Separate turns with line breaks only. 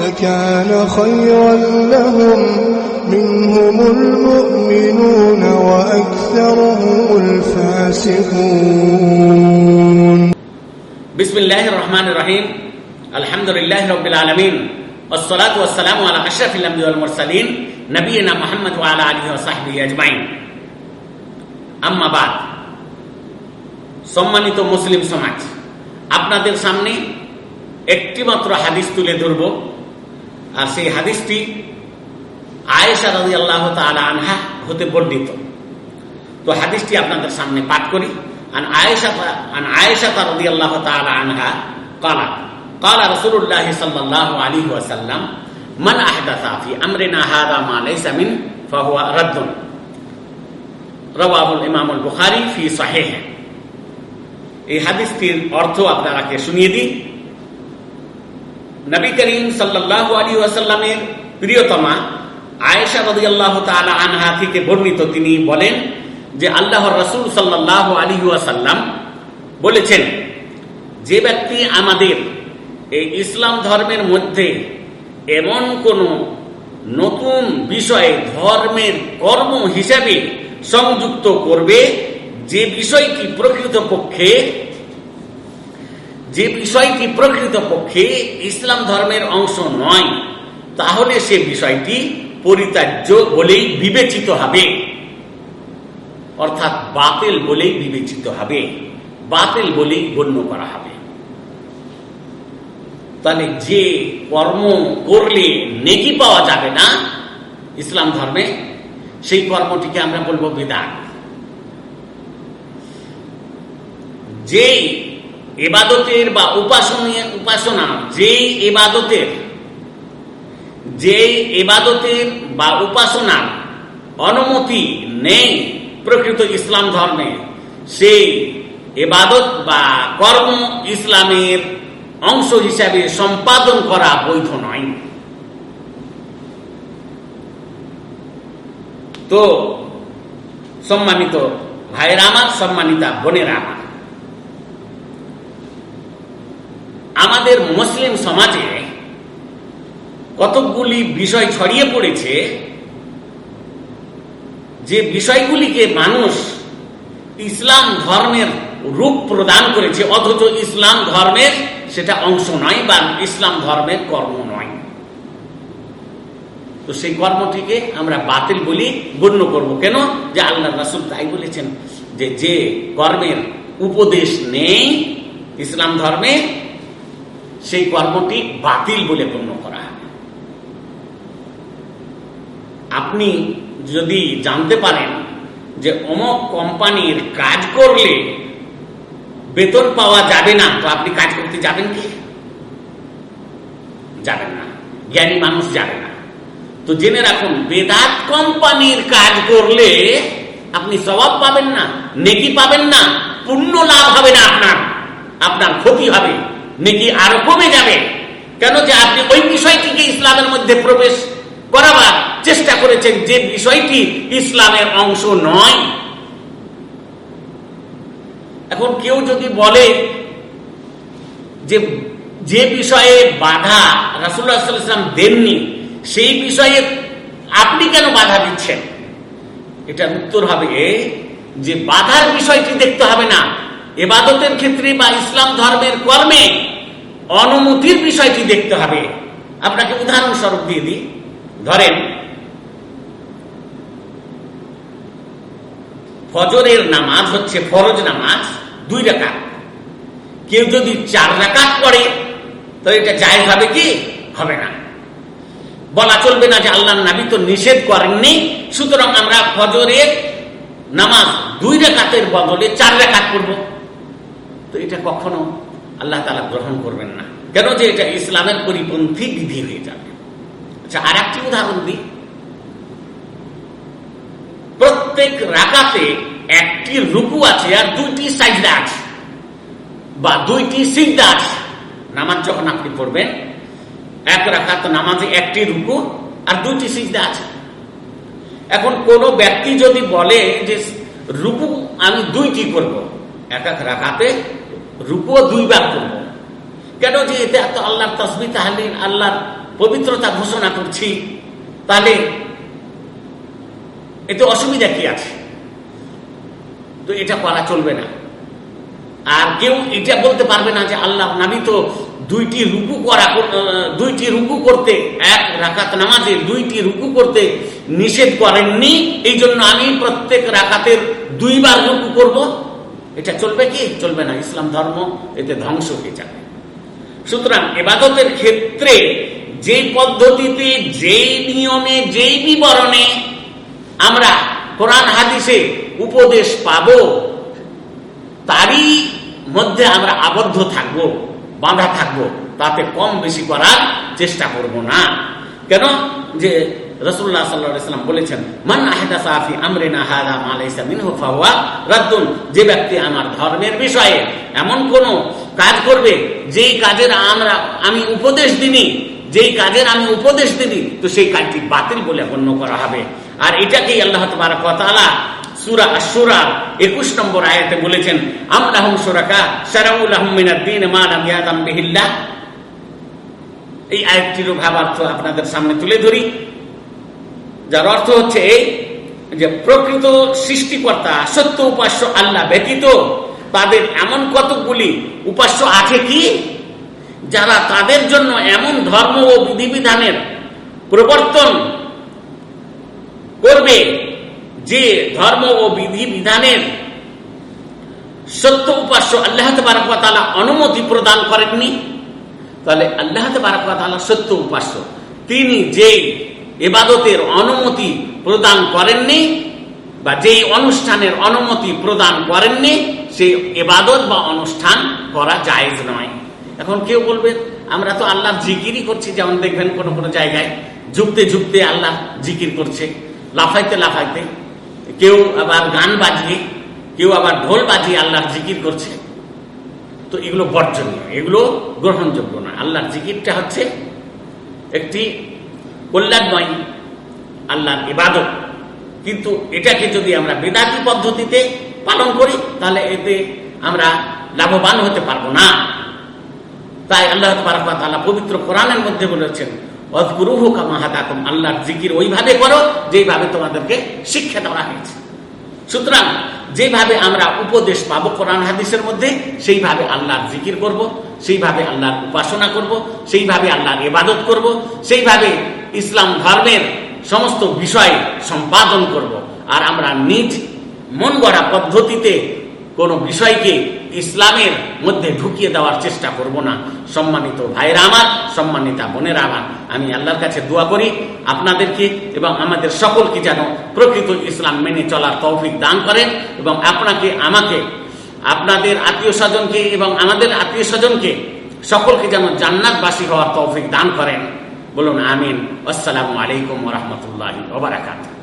لكان خيرا لهم منهم المؤمنون وأكثرهم الفاسقون
بسم الله الرحمن الرحيم الحمد لله رب العالمين والصلاة والسلام على أشرف الأنبياء والمرسلين نبينا محمد وعلى آله وصحبه أجمعين أما بعد সম্মানিত মুসলিম সমাজ আপনাদের সামনে একটি মাত্র হাদিস তুলে ধরব আর সেই হাদিসটি আয়েশা রাজি আল্লাহ আনহা হতে বর্ণিত তো হাদিসটি আপনাদের সামনে পাঠ করি عن عائشة عن عائشة رضي الله تعالى عنها قالت قال رسول الله صلى الله عليه وسلم من أحدث في أمرنا هذا ما ليس منه فهو رد رواه الإمام البخاري في صحيحه এই হাদিসটির অর্থ আপনারাকে শুনিয়ে দিই নবী করিম সাল্লাহ আলী ওয়াসাল্লামের প্রিয়তমা আয়েশা রদিয়াল্লাহ তালা আনহা থেকে বর্ণিত, তিনি বলেন যে আল্লাহর রসুল সাল্লাহ আলী ওয়াসাল্লাম বলেছেন, যে ব্যক্তি আমাদের এই ইসলাম ধর্মের মধ্যে এমন কোন নতুন বিষয়ে ধর্মের কর্ম হিসাবে সংযুক্ত করবে, যে বিষয়টি প্রকৃত পক্ষে যে বিষয়টি প্রকৃত পক্ষে ইসলাম ধর্মের অংশ নয়, তাহলে সে বিষয়টি পরিত্যাজ্য বলেই বিবেচিত হবে। অর্থাৎ বাতিল বলেই বিবেচিত হবে, বাতিল বলেই গণ্য করা হবে। তাহলে যে কর্ম করলে নেকি পাওয়া যাবে না ইসলাম ধর্মে, সেই কর্মটিকে আমরা বলব বিদান যে এবাদতের বা উপাসনা উপাসনা যে এবাদতের যে এবাদতের বা উপাসনার অনুমতি নেই প্রকৃত ইসলাম ধর্মে, সেই এবাদত বা কর্ম ইসলামের অংশ হিসাবে সম্পাদন করা বৈধ নয়। তো সম্মানিত ভাইয়ের আমার, সম্মানিতা বোনের আমার আমাদের মুসলিম সমাজে কতকগুলি বিষয় ছড়িয়ে পড়েছে যে বিষয়গুলিকে মানুষ ইসলাম ধর্মের রূপ প্রদান করেছে, অথচ ইসলাম ধর্মের সেটা অংশ নয় বা ইসলাম ধর্মের কর্ম নয়। তো সেই কর্মটিকে আমরা বাতিল বলি, গণ্য করব। কেন? যে আল্লাহ রাসুল তাই বলেছেন যে যে কর্মের উপদেশ নেই, ইসলাম ধর্মে সেই কর্মটি বাতিল বলে গণ্য করা হবে আপনি যদি জানতে পারেন যে অমক কোম্পানির কাজ করলে বেতন পাওয়া যাবে না, তো আপনি কাজ করতে যাবেন কি? যাবেন না। জ্ঞানী মানুষ যাবে না। তো জেনে রাখুন, বেদাত কোম্পানির কাজ করলে আপনি স্বভাব পাবেন না, নেকি পাবেন না, পুণ্য লাভ হবে না আপনার আপনার ক্ষতি হবে। নেকি আরও কমে যাবে? কেন যে আপনি ওই বিষয়টিকে ইসলামের মধ্যে প্রবেশ করাবার চেষ্টা করেছেন যে বিষয়টি ইসলামের অংশ নয়? এখন কেউ যদি বলে যে যে বিষয়ে বাধা রাসুল্লাহাম দেননি, সেই বিষয়ে আপনি কেন বাধা দিচ্ছেন? এটার উত্তর হবে যে বাধার বিষয়টি দেখতে হবে না। এবাদতের ক্ষেত্রে বা ইসলাম ধর্মের কর্মে অনুমতির বিষয়টি দেখতে হবে। আপনাকে উদাহরণস্বরূপ দিয়ে দিই। ধরেন, ফজরের নামাজ হচ্ছে ফরজ নামাজ দুই রাকাত। কেউ যদি চার রাকাত করে তো এটা জায়গ হবে কি? হবে না। বলা চলবে না যে আল্লাহ নাবি তো নিষেধ করেননি। সুতরাং আমরা ফজরের নামাজ দুই রেখাতের বদলে চার রেখাত করব তো এটা কখনো আল্লাহ তালা গ্রহণ করবেন না। কেন যে এটা ইসলামের পরিপন্থী বিধি হয়ে যাবে। আচ্ছা আর একটি উদাহরণ দিই। প্রত্যেক রাকাতে একটি রুকু আছে আর দুইটি সাইজদা আছে বা দুইটি সিদ্ধা আছে। নামাজ যখন আপনি পড়বেন, এক রাখাত নামাজে একটি রুকু আর দুইটি সিজদা আছে। এখন কোন ব্যক্তি যদি বলে যে রুকু আমি দুইটি করব, এক এক রাখাতে রুকু দুইবার করব। কেন যে এতে এত আল্লাহর তসবি তাহলে আল্লাহর পবিত্রতা ঘোষণা করছি, তাহলে এতে অসুবিধা কি আছে? তো এটা করা চলবে না। আর কেউ এটা বলতে পারবে না যে আল্লাহ নামি তো দুইটি রুকু করা, দুইটি রুকু করতে, এক রাকাত নামাজে দুইটি রুকু করতে নিষেধ করেননি এই জন্য আমি প্রত্যেক রাকাতের দুইবার রুকু করব। এটা চলবে কি? চলবে না। ইসলাম ধর্ম, এতে ধ্বংস হয়ে যাবে। সুতরাং এবাদতের ক্ষেত্রে যে পদ্ধতিতে, যেই নিয়মে, যেই বিবরণে আমরা কোরআন হাদিসে উপদেশ পাব, তারই মধ্যে আমরা আবদ্ধ থাকব, বাঁধা থাকব। তাতে কম বেশি করার চেষ্টা করব না। কেন? যে যে ব্যক্তি আমার ধর্মের বিষয়ে এমন কোন কাজ করবে, যেই কাজের আমরা, আমি উপদেশ দিনি যেই কাজের আমি উপদেশ দিনি তো সেই কাজটি বাতিল বলে গণ্য করা হবে। আর এটাকেই আল্লাহ তালা সুরা সুরা একুশ নম্বর আয়াতে বলেছেন এই আয়াতটিরও ভাবার্থ আপনাদের সামনে তুলে ধরি। যার অর্থ হচ্ছে এই যে প্রকৃত সৃষ্টিকর্তা, সত্য উপাস্য আল্লাহ ব্যতীত তাদের এমন কতগুলি উপাস্য আছে কি? যারা তাদের জন্য এমন ধর্ম ও বিধিবিধানের প্রবর্তন করবে যে ধর্ম ও বিধিবিধানের সত্য উপাস্য আল্লাহ তালা অনুমতি প্রদান করেননি? তাহলে আল্লাহ তালা সত্য উপাস্য। তিনি যেই এবাদতের অনুমতি প্রদান করেননি বা যেই অনুষ্ঠানের অনুমতি প্রদান করেননি, সেই এবাদত বা অনুষ্ঠান করা জায়েজ নয়। এখন কেউ বলবে, আমরা তো আল্লাহ জিকিরই করছি। যেমন দেখবেন কোনো কোনো জায়গায় ঝুঁকতে ঝুঁকতে আল্লাহ জিকির করছে, লাফাইতে লাফাইতে। কেউ আবার গান বাজিয়ে, কেউ আবার ঢোল বাজিয়ে আল্লাহর জিকির করছে। তো এগুলো বর্জনীয়, এগুলো গ্রহণযোগ্য না আল্লাহর জিকিরটা হচ্ছে একটি কল্যাণময়, আল্লাহর ইবাদত। কিন্তু এটাকে যদি আমরা বেদাতি পদ্ধতিতে পালন করি, তাহলে এতে আমরা লাভবান হতে পারব না। তাই আল্লাহ তালা পবিত্র কোরআনের মধ্যে বলেছেন অদ্গুরুহ কামাহাতাকুম আল্লাহর জিকির ওইভাবে করো যেভাবে তোমাদেরকে শিক্ষা দেওয়া হয়েছে। সুতরাং যেভাবে আমরা উপদেশ পাবো কোরআন হাদিসের মধ্যে, সেইভাবে আল্লাহর জিকির করব, সেইভাবে আল্লাহর উপাসনা করব, সেইভাবে আল্লাহর ইবাদত করব, সেইভাবে ইসলাম ধর্মের সমস্ত বিষয় সম্পাদন করব। আর আমরা নিজ মন গড়া পদ্ধতিতে কোন বিষয়কে ইসলামের মধ্যে ঢুকিয়ে দেওয়ার চেষ্টা করব না। সম্মানিত ভাইরা আমার, সম্মানিতা বোনেরা আমার, আমি আল্লাহর কাছে দোয়া করি আপনাদেরকে এবং আমাদের সকলকে যেন প্রকৃত ইসলাম মেনে চলার তৌফিক দান করেন এবং আপনাকে, আমাকে, আপনাদের আত্মীয় স্বজনকে এবং আমাদের আত্মীয় স্বজনকে সকলকে যেন জান্নাতবাসী হওয়ার তৌফিক দান করেন। বলুন আমিন। আসসালামু আলাইকুম রহমতুল্লাহ ওবরাকাত